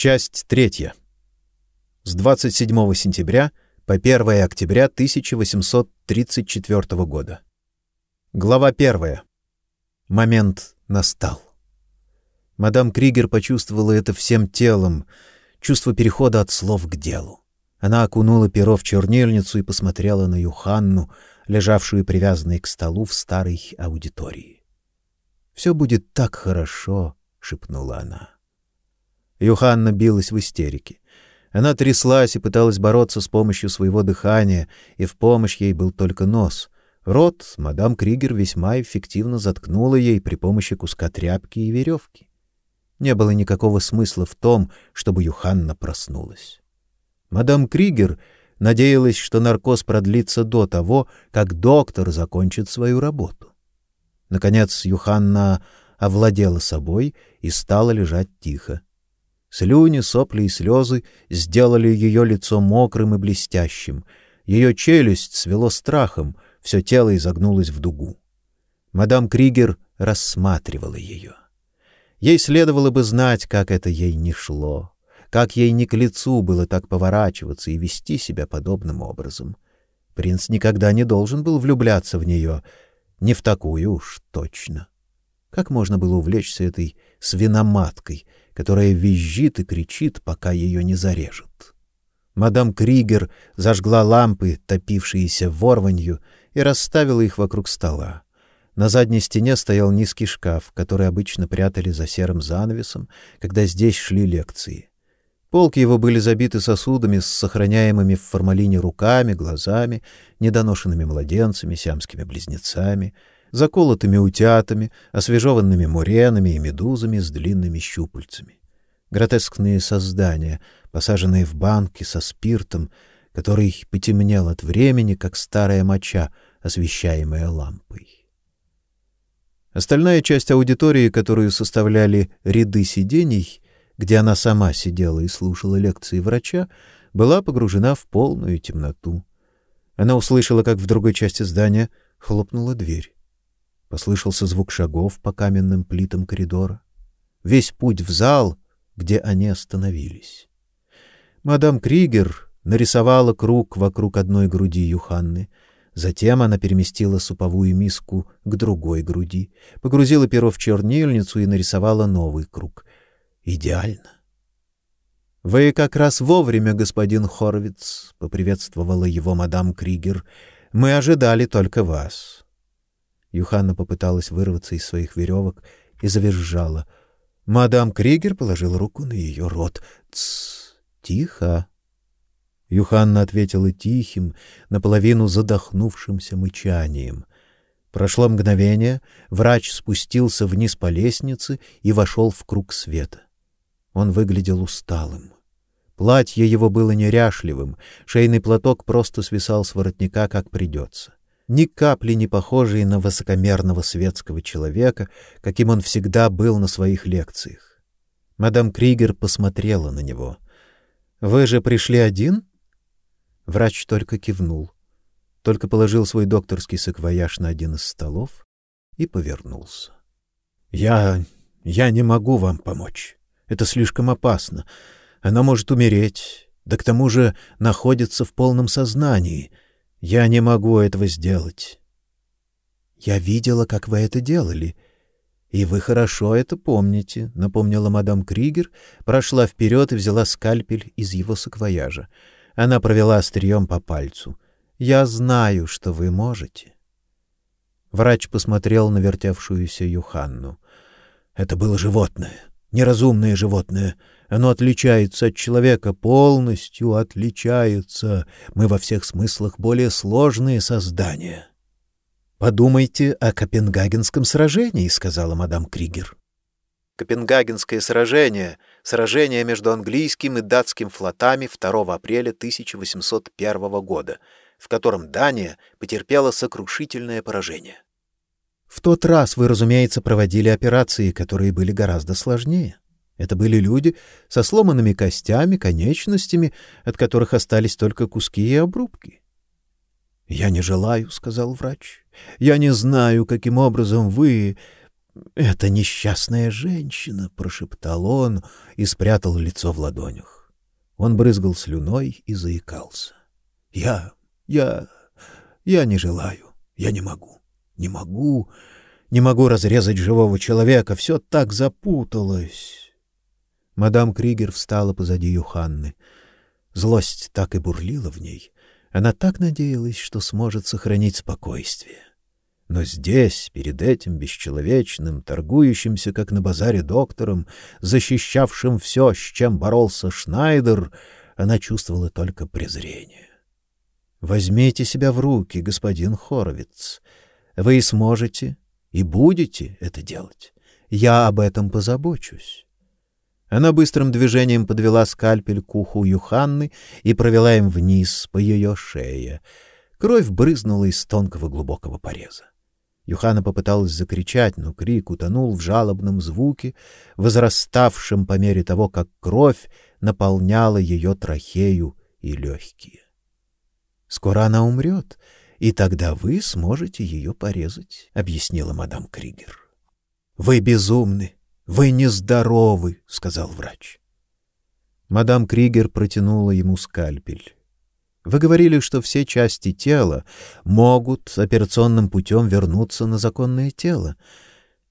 Часть третья. С 27 сентября по 1 октября 1834 года. Глава первая. Момент настал. Мадам Кригер почувствовала это всем телом, чувство перехода от слов к делу. Она окунула перо в чернильницу и посмотрела на Юханну, лежавшую привязанной к столу в старой аудитории. «Все будет так хорошо», — шепнула она. Юханна билась в истерике. Она тряслась и пыталась бороться с помощью своего дыхания, и в помощь ей был только нос. Рот мадам Кригер весьма эффективно заткнула ей при помощи куска тряпки и веревки. Не было никакого смысла в том, чтобы Юханна проснулась. Мадам Кригер надеялась, что наркоз продлится до того, как доктор закончит свою работу. Наконец Юханна овладела собой и стала лежать тихо. Слюни, сопли и слезы сделали ее лицо мокрым и блестящим. Ее челюсть свело страхом, все тело изогнулось в дугу. Мадам Кригер рассматривала ее. Ей следовало бы знать, как это ей не шло, как ей не к лицу было так поворачиваться и вести себя подобным образом. Принц никогда не должен был влюбляться в нее, не в такую уж точно. Как можно было увлечься этой свиноматкой — которая визжит и кричит, пока ее не зарежут. Мадам Кригер зажгла лампы, топившиеся ворванью, и расставила их вокруг стола. На задней стене стоял низкий шкаф, который обычно прятали за серым занавесом, когда здесь шли лекции. Полки его были забиты сосудами с сохраняемыми в формалине руками, глазами, недоношенными младенцами, сиамскими близнецами — заколотыми утятами, освежеванными муренами и медузами с длинными щупальцами. Гротескные создания, посаженные в банки со спиртом, который потемнел от времени, как старая моча, освещаемая лампой. Остальная часть аудитории, которую составляли ряды сидений, где она сама сидела и слушала лекции врача, была погружена в полную темноту. Она услышала, как в другой части здания хлопнула дверь. Послышался звук шагов по каменным плитам коридора. Весь путь в зал, где они остановились. Мадам Кригер нарисовала круг вокруг одной груди Юханны. Затем она переместила суповую миску к другой груди, погрузила перо в чернильницу и нарисовала новый круг. Идеально. Вы как раз вовремя, господин Хорвиц, поприветствовала его мадам Кригер. Мы ожидали только вас. Юханна попыталась вырваться из своих веревок и завизжала. Мадам Кригер положила руку на ее рот. Тс, тихо. Юханна ответила тихим, наполовину задохнувшимся мычанием. Прошло мгновение, врач спустился вниз по лестнице и вошел в круг света. Он выглядел усталым. Платье его было неряшливым, шейный платок просто свисал с воротника, как придется ни капли не похожий на высокомерного светского человека, каким он всегда был на своих лекциях. Мадам Кригер посмотрела на него. Вы же пришли один? Врач только кивнул, только положил свой докторский саквояж на один из столов и повернулся. Я я не могу вам помочь. Это слишком опасно. Она может умереть, да к тому же находится в полном сознании. Я не могу этого сделать. Я видела, как вы это делали, и вы хорошо это помните, напомнила мадам Кригер, прошла вперед и взяла скальпель из его саквояжа. Она провела острием по пальцу. Я знаю, что вы можете. Врач посмотрел на вертевшуюся Юханну. Это было животное, неразумное животное. Оно отличается от человека, полностью отличается. Мы во всех смыслах более сложные создания. Подумайте о Копенгагенском сражении, сказала мадам Кригер. Копенгагенское сражение сражение между английским и датским флотами 2 апреля 1801 года, в котором Дания потерпела сокрушительное поражение. В тот раз вы, разумеется, проводили операции, которые были гораздо сложнее. Это были люди со сломанными костями, конечностями, от которых остались только куски и обрубки. Я не желаю, сказал врач. Я не знаю, каким образом вы Это несчастная женщина, прошептал он и спрятал лицо в ладонях. Он брызгал слюной и заикался. Я, я, я не желаю, я не могу, не могу, не могу разрезать живого человека, все так запуталось. Мадам Кригер встала позади Юханны. Злость так и бурлила в ней. Она так надеялась, что сможет сохранить спокойствие. Но здесь, перед этим бесчеловечным, торгующимся, как на базаре, доктором, защищавшим все, с чем боролся Шнайдер, она чувствовала только презрение. Возьмите себя в руки, господин Хоровиц. Вы сможете и будете это делать. Я об этом позабочусь. Она быстрым движением подвела скальпель к уху Юханны и провела им вниз по ее шее. Кровь брызнула из тонкого глубокого пореза. Юхана попыталась закричать, но крик утонул в жалобном звуке, возраставшем по мере того, как кровь наполняла ее трахею и легкие. Скоро она умрет, и тогда вы сможете ее порезать, объяснила мадам Кригер. Вы безумны, вы нездоровы, сказал врач. Мадам Кригер протянула ему скальпель. Вы говорили, что все части тела могут операционным путем вернуться на законное тело.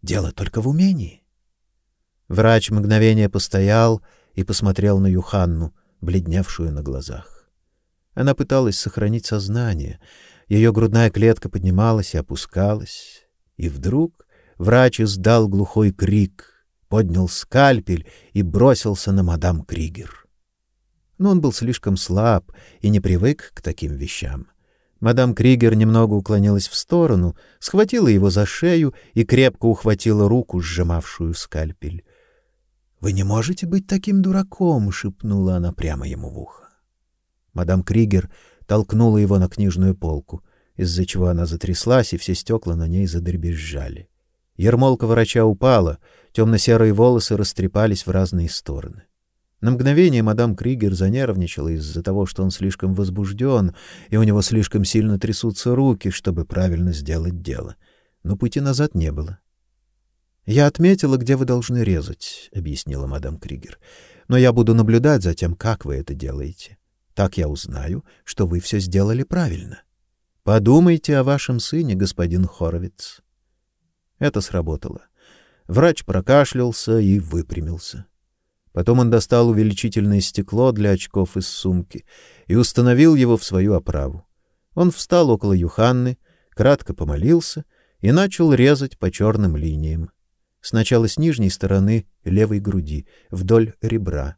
Дело только в умении. Врач мгновение постоял и посмотрел на Юханну, бледневшую на глазах. Она пыталась сохранить сознание. Ее грудная клетка поднималась и опускалась, и вдруг врач издал глухой крик, поднял скальпель и бросился на мадам Кригер но он был слишком слаб и не привык к таким вещам. Мадам Кригер немного уклонилась в сторону, схватила его за шею и крепко ухватила руку, сжимавшую скальпель. Вы не можете быть таким дураком, шепнула она прямо ему в ухо. Мадам Кригер толкнула его на книжную полку, из-за чего она затряслась, и все стекла на ней задребезжали. Ермолка врача упала, темно серые волосы растрепались в разные стороны. На мгновение мадам Кригер занервничала из-за того, что он слишком возбужден, и у него слишком сильно трясутся руки, чтобы правильно сделать дело. Но пути назад не было. Я отметила, где вы должны резать, объяснила мадам Кригер. Но я буду наблюдать за тем, как вы это делаете. Так я узнаю, что вы все сделали правильно. Подумайте о вашем сыне, господин Хоровиц. Это сработало. Врач прокашлялся и выпрямился. Потом он достал увеличительное стекло для очков из сумки и установил его в свою оправу. Он встал около Юханны, кратко помолился и начал резать по черным линиям. Сначала с нижней стороны левой груди, вдоль ребра.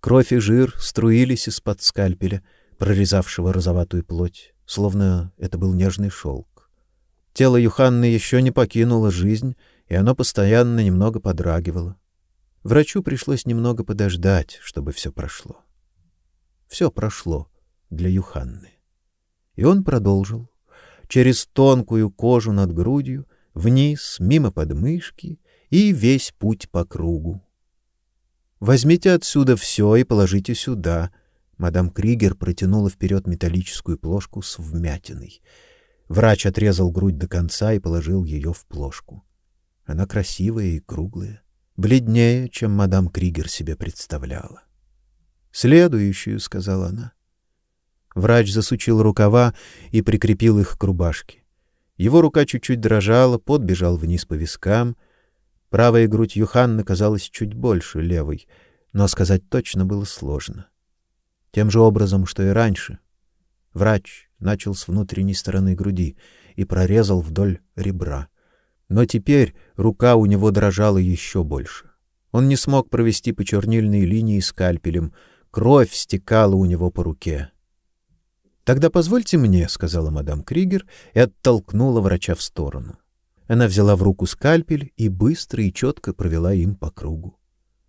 Кровь и жир струились из-под скальпеля, прорезавшего розоватую плоть, словно это был нежный шелк. Тело Юханны еще не покинуло жизнь, и оно постоянно немного подрагивало. Врачу пришлось немного подождать, чтобы все прошло. Все прошло для Юханны. И он продолжил через тонкую кожу над грудью, вниз, мимо подмышки и весь путь по кругу. Возьмите отсюда все и положите сюда. Мадам Кригер протянула вперед металлическую плошку с вмятиной. Врач отрезал грудь до конца и положил ее в плошку. Она красивая и круглая бледнее, чем мадам Кригер себе представляла. "Следующую", сказала она. Врач засучил рукава и прикрепил их к рубашке. Его рука чуть-чуть дрожала, пот бежал вниз по вискам. Правая грудь Юханны казалась чуть больше левой, но сказать точно было сложно. Тем же образом, что и раньше. Врач начал с внутренней стороны груди и прорезал вдоль ребра. Но теперь рука у него дрожала еще больше. Он не смог провести по чернильной линии скальпелем, кровь стекала у него по руке. Тогда позвольте мне, сказала мадам Кригер и оттолкнула врача в сторону. Она взяла в руку скальпель и быстро и четко провела им по кругу.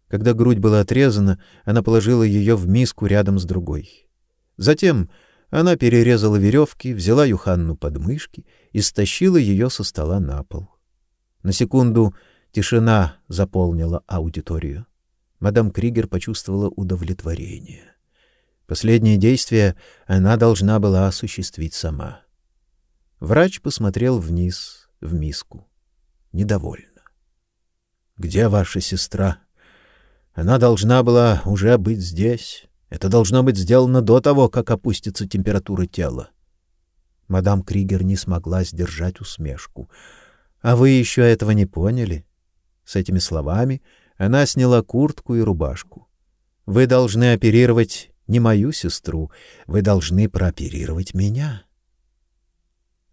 Когда грудь была отрезана, она положила ее в миску рядом с другой. Затем она перерезала веревки, взяла Юханну под мышки и стащила ее со стола на пол. На секунду тишина заполнила аудиторию. Мадам Кригер почувствовала удовлетворение. Последнее действие она должна была осуществить сама. Врач посмотрел вниз в миску. Недовольно. Где ваша сестра? Она должна была уже быть здесь. Это должно быть сделано до того, как опустится температура тела. Мадам Кригер не смогла сдержать усмешку. А вы еще этого не поняли? С этими словами она сняла куртку и рубашку. Вы должны оперировать не мою сестру, вы должны прооперировать меня.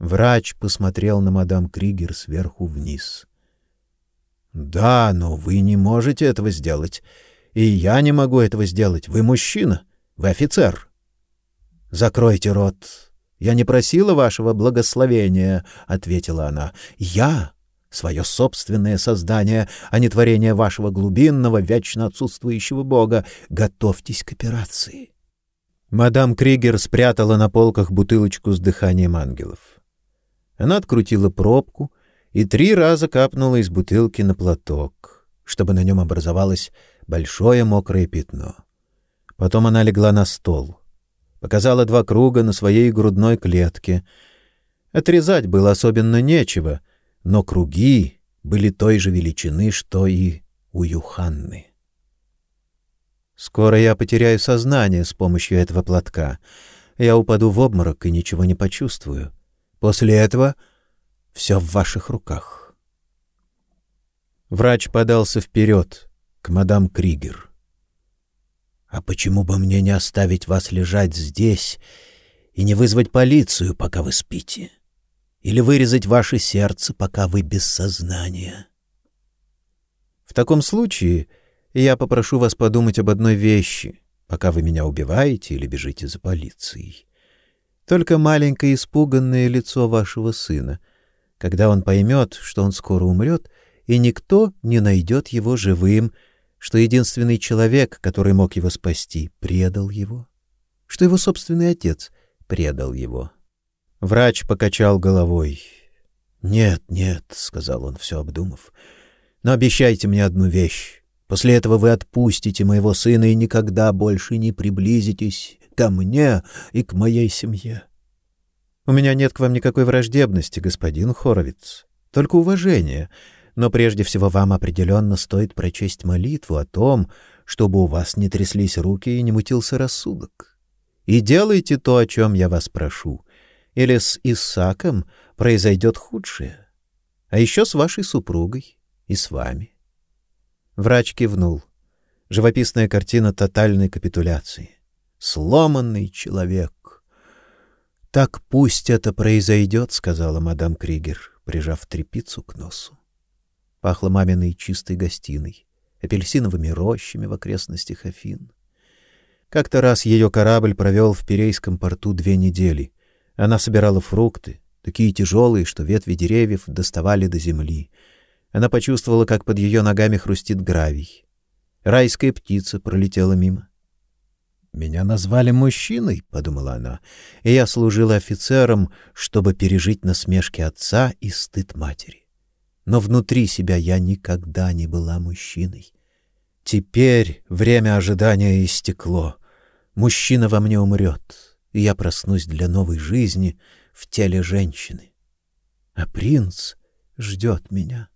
Врач посмотрел на мадам Кригер сверху вниз. Да, но вы не можете этого сделать. И я не могу этого сделать. Вы мужчина, вы офицер. Закройте рот. Я не просила вашего благословения, ответила она. Я свое собственное создание, а не творение вашего глубинного, вечно отсутствующего бога. Готовьтесь к операции. Мадам Кригер спрятала на полках бутылочку с дыханием ангелов. Она открутила пробку и три раза капнула из бутылки на платок, чтобы на нем образовалось большое мокрое пятно. Потом она легла на стол, показала два круга на своей грудной клетке. Отрезать было особенно нечего, но круги были той же величины, что и у Юханны. Скоро я потеряю сознание с помощью этого платка. Я упаду в обморок и ничего не почувствую. После этого все в ваших руках. Врач подался вперед к мадам Кригер. А почему бы мне не оставить вас лежать здесь и не вызвать полицию, пока вы спите? Или вырезать ваше сердце, пока вы без сознания? В таком случае я попрошу вас подумать об одной вещи, пока вы меня убиваете или бежите за полицией. Только маленькое испуганное лицо вашего сына, когда он поймет, что он скоро умрет, и никто не найдет его живым, что единственный человек, который мог его спасти, предал его, что его собственный отец предал его. Врач покачал головой. "Нет, нет", сказал он, все обдумав. "Но обещайте мне одну вещь. После этого вы отпустите моего сына и никогда больше не приблизитесь ко мне и к моей семье. У меня нет к вам никакой враждебности, господин Хоровиц, только уважение. Но прежде всего вам определенно стоит прочесть молитву о том, чтобы у вас не тряслись руки и не мутился рассудок. И делайте то, о чем я вас прошу. Или с Исаком произойдет худшее. А еще с вашей супругой и с вами. Врач кивнул. Живописная картина тотальной капитуляции. Сломанный человек. Так пусть это произойдет, сказала мадам Кригер, прижав трепицу к носу. Пахло маминой чистой гостиной, апельсиновыми рощами в окрестностях Афин. Как-то раз ее корабль провел в Пирейском порту две недели. Она собирала фрукты, такие тяжелые, что ветви деревьев доставали до земли. Она почувствовала, как под ее ногами хрустит гравий. Райская птица пролетела мимо. Меня назвали мужчиной, подумала она. И я служила офицером, чтобы пережить насмешки отца и стыд матери. Но внутри себя я никогда не была мужчиной. Теперь время ожидания истекло. Мужчина во мне умрет, и я проснусь для новой жизни в теле женщины. А принц ждет меня.